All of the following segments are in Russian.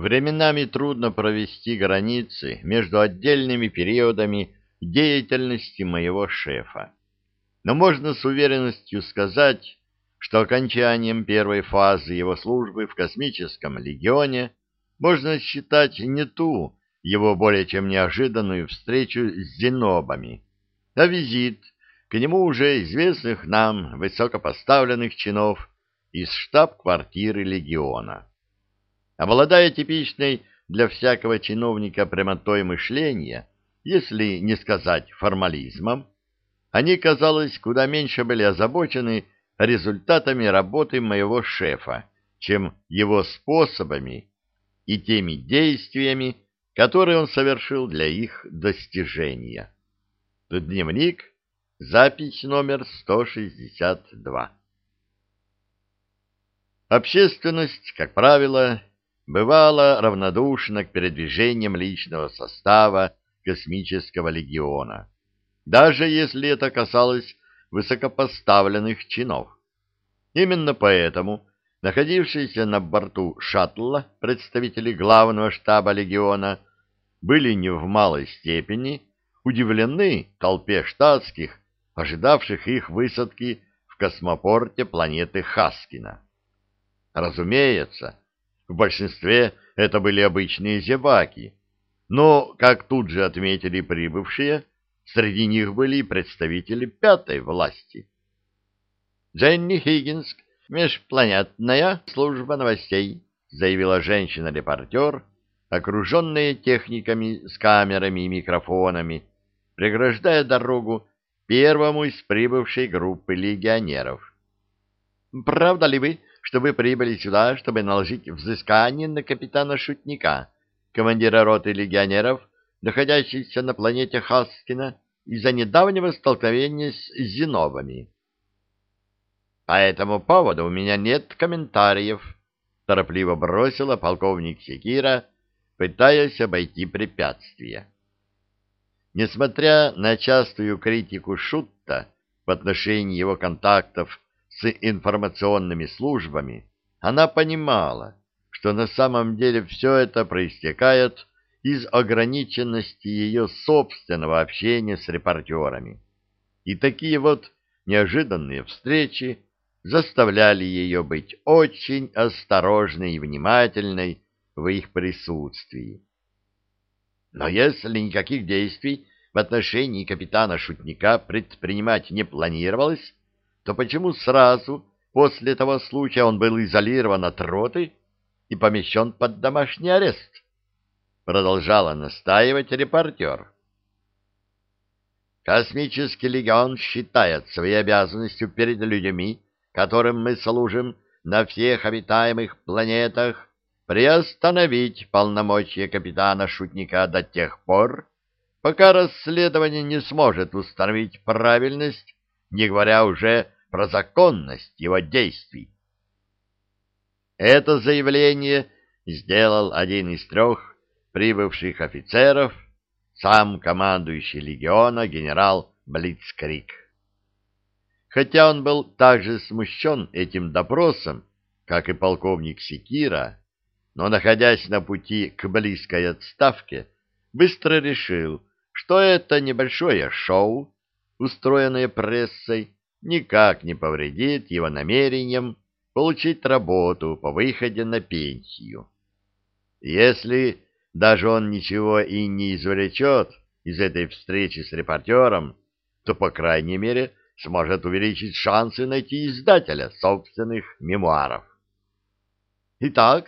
Временами трудно провести границы между отдельными периодами деятельности моего шефа. Но можно с уверенностью сказать, что окончанием первой фазы его службы в космическом легионе можно считать не ту его более чем неожиданную встречу с зенобами, а визит к нему уже известных нам высокопоставленных чинов из штаб-квартиры легиона. Обладая типичной для всякого чиновника прямотой мышления, если не сказать формализмом, они, казалось, куда меньше были озабочены результатами работы моего шефа, чем его способами и теми действиями, которые он совершил для их достижения. Дневник, запись номер 162. Общественность, как правило, бывала равнодушна к передвижениям личного состава космического легиона, даже если это касалось высокопоставленных чинов. Именно поэтому находившиеся на борту шаттла представители главного штаба легиона были не в малой степени удивлены толпе штатских, ожидавших их высадки в космопорте планеты Хаскина. Разумеется, в большинстве это были обычные зеваки, но, как тут же отметили прибывшие, среди них были и представители пятой власти. Дженни Хиггинс, межпланетная служба новостей, заявила женщина-репортер, окруженная техниками с камерами и микрофонами, преграждая дорогу первому из прибывшей группы легионеров. «Правда ли вы, что вы прибыли сюда, чтобы наложить взыскание на капитана Шутника, командира роты легионеров, находящихся на планете Хаскина, из-за недавнего столкновения с зенобами. По этому поводу у меня нет комментариев, торопливо бросила полковник Секира, пытаясь обойти препятствия. Несмотря на частую критику Шутта в отношении его контактов с информационными службами, она понимала, что на самом деле все это проистекает из ограниченности ее собственного общения с репортерами. И такие вот неожиданные встречи заставляли ее быть очень осторожной и внимательной в их присутствии. Но если никаких действий в отношении капитана-шутника предпринимать не планировалось, то почему сразу после того случая он был изолирован от роты и помещен под домашний арест? Продолжала настаивать репортер. Космический легион считает своей обязанностью перед людьми, которым мы служим на всех обитаемых планетах, приостановить полномочия капитана-шутника до тех пор, пока расследование не сможет установить правильность не говоря уже про законность его действий. Это заявление сделал один из трех прибывших офицеров, сам командующий легиона генерал Блицкрик. Хотя он был также смущен этим допросом, как и полковник Секира, но, находясь на пути к близкой отставке, быстро решил, что это небольшое шоу, устроенное прессой, никак не повредит его намерениям получить работу по выходе на пенсию. Если даже он ничего и не извлечет из этой встречи с репортером, то, по крайней мере, сможет увеличить шансы найти издателя собственных мемуаров. Итак,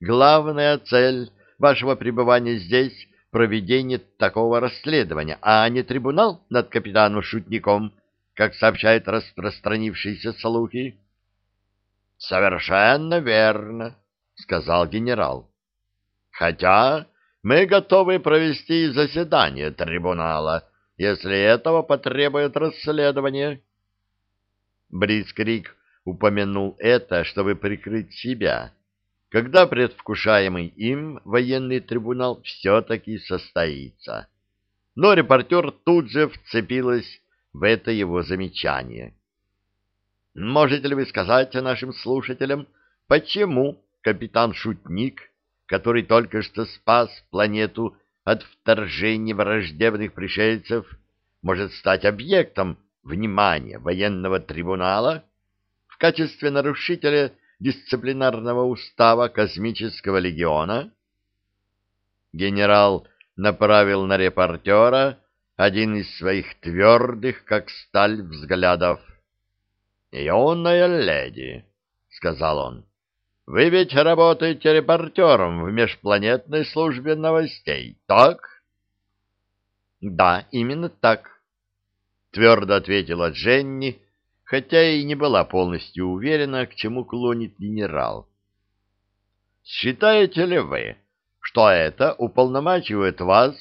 главная цель вашего пребывания здесь проведение такого расследования, а не трибунал над капитаном-шутником, как сообщают распространившиеся слухи? — Совершенно верно, — сказал генерал. — Хотя мы готовы провести заседание трибунала, если этого потребует расследование. Брискрик упомянул это, чтобы прикрыть себя когда предвкушаемый им военный трибунал все-таки состоится. Но репортер тут же вцепилась в это его замечание. Можете ли вы сказать нашим слушателям, почему капитан Шутник, который только что спас планету от вторжения враждебных пришельцев, может стать объектом внимания военного трибунала в качестве нарушителя дисциплинарного устава космического легиона? Генерал направил на репортера один из своих твердых, как сталь, взглядов. «Юная леди», — сказал он, — «вы ведь работаете репортером в межпланетной службе новостей, так?» «Да, именно так», — твердо ответила Дженни, хотя и не была полностью уверена, к чему клонит генерал. «Считаете ли вы, что это уполномачивает вас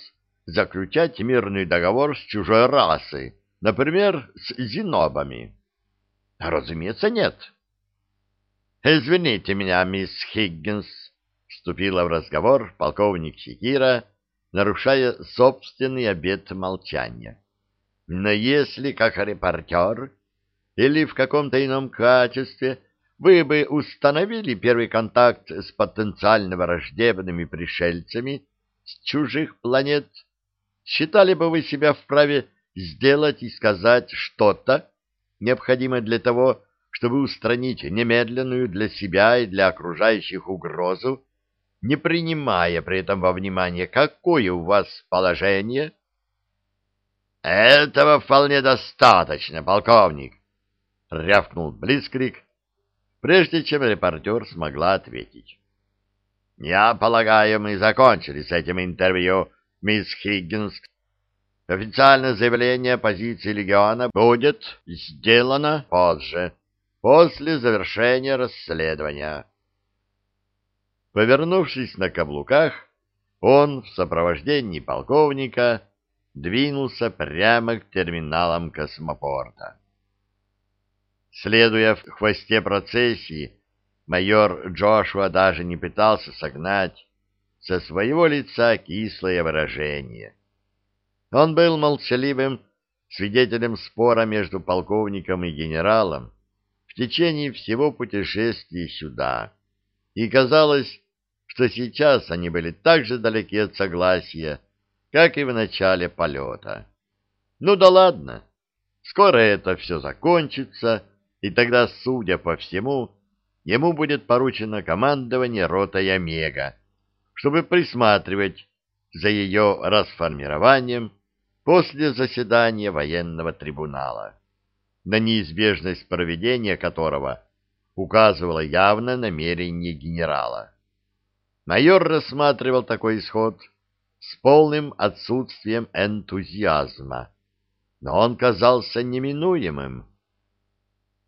заключать мирный договор с чужой расой, например, с зинобами?» «Разумеется, нет». «Извините меня, мисс Хиггинс», — вступила в разговор полковник Секира, нарушая собственный обет молчания. «Но если, как репортер или в каком-то ином качестве, вы бы установили первый контакт с потенциально враждебными пришельцами с чужих планет, считали бы вы себя вправе сделать и сказать что-то, необходимое для того, чтобы устранить немедленную для себя и для окружающих угрозу, не принимая при этом во внимание, какое у вас положение? — Этого вполне достаточно, полковник, — рявкнул Блицкрик, прежде чем репортер смогла ответить. — Я полагаю, мы закончили с этим интервью, мисс Хиггинс. Официальное заявление позиции легиона будет сделано позже, после завершения расследования. Повернувшись на каблуках, он в сопровождении полковника двинулся прямо к терминалам космопорта. Следуя в хвосте процессии, майор Джошуа даже не пытался согнать со своего лица кислое выражение. Он был молчаливым свидетелем спора между полковником и генералом в течение всего путешествия сюда, и казалось, что сейчас они были так же далеки от согласия, как и в начале полета. Ну да ладно, скоро это все закончится, и тогда, судя по всему, ему будет поручено командование ротой Омега, чтобы присматривать за ее расформированием после заседания военного трибунала, на неизбежность проведения которого указывало явное намерение генерала. Майор рассматривал такой исход с полным отсутствием энтузиазма, но он казался неминуемым.